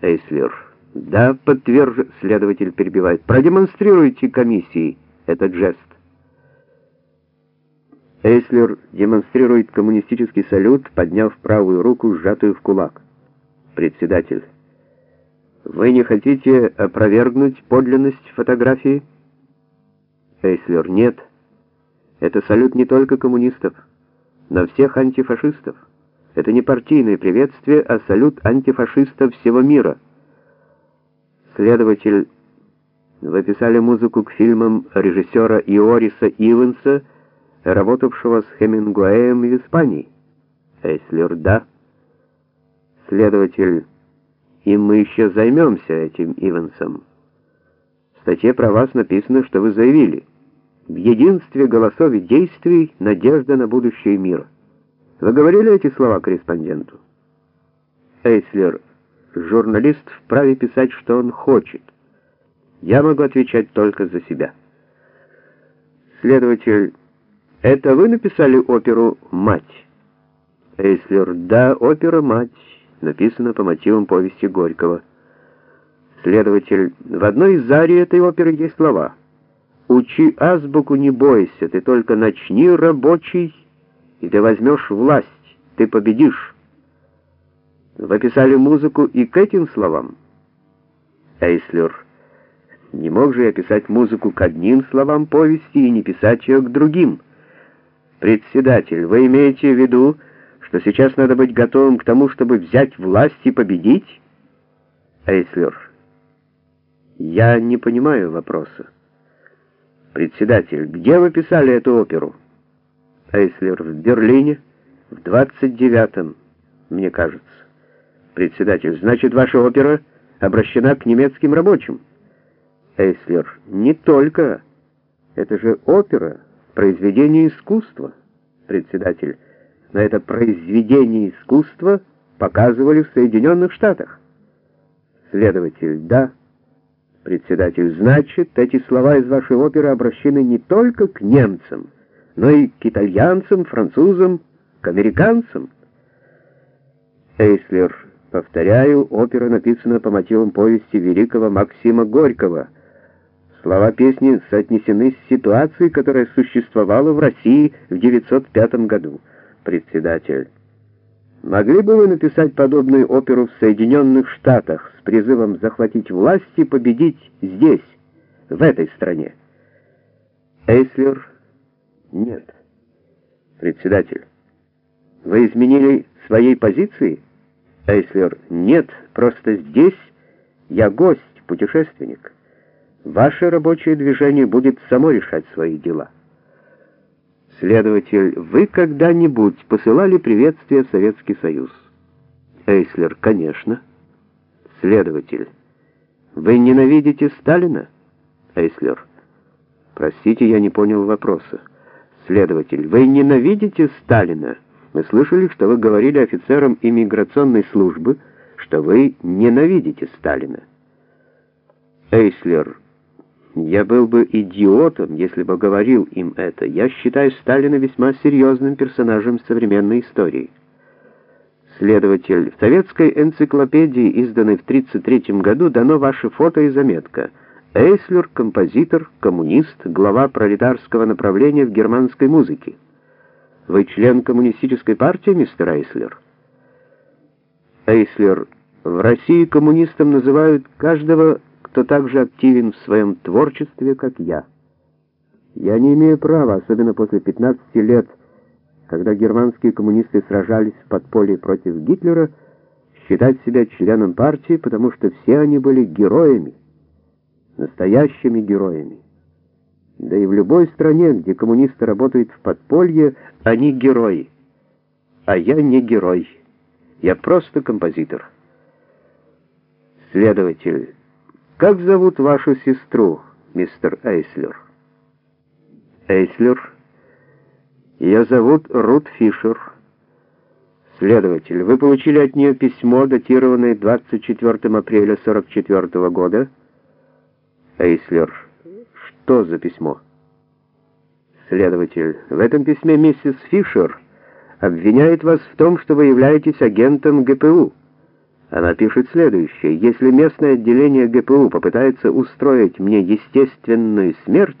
Эйслер. Да, подтверж... Следователь перебивает. Продемонстрируйте комиссии этот жест. Эйслер демонстрирует коммунистический салют, подняв правую руку, сжатую в кулак. Председатель. Вы не хотите опровергнуть подлинность фотографии? Эйслер. Нет. Это салют не только коммунистов, но всех антифашистов. Это не партийное приветствие, а салют антифашистов всего мира. Следователь, вы писали музыку к фильмам режиссера Иориса Ивенса, работавшего с Хемингуэем в Испании. Эйслер, да. Следователь, и мы еще займемся этим Ивенсом. В статье про вас написано, что вы заявили, в единстве голосов и действий надежда на будущее мира. Вы говорили эти слова корреспонденту? Эйслер, журналист вправе писать, что он хочет. Я могу отвечать только за себя. Следователь, это вы написали оперу «Мать»? Эйслер, да, опера «Мать» написана по мотивам повести Горького. Следователь, в одной из арий этой оперы есть слова «Учи азбуку, не бойся, ты только начни, рабочий, и ты возьмешь власть, ты победишь». Вы описали музыку и к этим словам? Эйслер, не мог же я писать музыку к одним словам повести и не писать ее к другим. Председатель, вы имеете в виду, что сейчас надо быть готовым к тому, чтобы взять власть и победить? Эйслер, я не понимаю вопроса. Председатель, где вы писали эту оперу? Эйслер, в Берлине, в 29-м, мне кажется. Председатель, значит, ваша опера обращена к немецким рабочим? Эйслер, не только. Это же опера, произведение искусства. Председатель, но это произведение искусства показывали в Соединенных Штатах. Следователь, да. Председатель, значит, эти слова из вашей оперы обращены не только к немцам, но и к итальянцам, французам, к американцам. Эйслер, Повторяю, опера написана по мотивам повести великого Максима Горького. Слова песни соотнесены с ситуацией, которая существовала в России в 905 году. Председатель. Могли бы вы написать подобную оперу в Соединенных Штатах с призывом захватить власть и победить здесь, в этой стране? Эйслер. Нет. Председатель. Вы изменили своей позиции? Эйслер, нет, просто здесь я гость, путешественник. Ваше рабочее движение будет само решать свои дела. Следователь, вы когда-нибудь посылали приветствие в Советский Союз? Эйслер, конечно. Следователь, вы ненавидите Сталина? Эйслер, простите, я не понял вопроса. Следователь, вы ненавидите Сталина? Мы слышали, что вы говорили офицерам иммиграционной службы, что вы ненавидите Сталина. Эйслер, я был бы идиотом, если бы говорил им это. Я считаю Сталина весьма серьезным персонажем современной истории. Следователь, в советской энциклопедии, изданной в 1933 году, дано ваше фото и заметка. Эйслер, композитор, коммунист, глава пролетарского направления в германской музыке. Вы член коммунистической партии, мистер Эйслер? Эйслер, в России коммунистом называют каждого, кто так же активен в своем творчестве, как я. Я не имею права, особенно после 15 лет, когда германские коммунисты сражались в подполье против Гитлера, считать себя членом партии, потому что все они были героями, настоящими героями. Да и в любой стране, где коммунисты работают в подполье, они герои. А я не герой. Я просто композитор. Следователь, как зовут вашу сестру, мистер Эйслер? Эйслер. Ее зовут Рут Фишер. Следователь, вы получили от нее письмо, датированное 24 апреля 44 года? Эйслер. Что за письмо? Следователь, в этом письме миссис Фишер обвиняет вас в том, что вы являетесь агентом ГПУ. Она пишет следующее: "Если местное отделение ГПУ попытается устроить мне естественную смерть,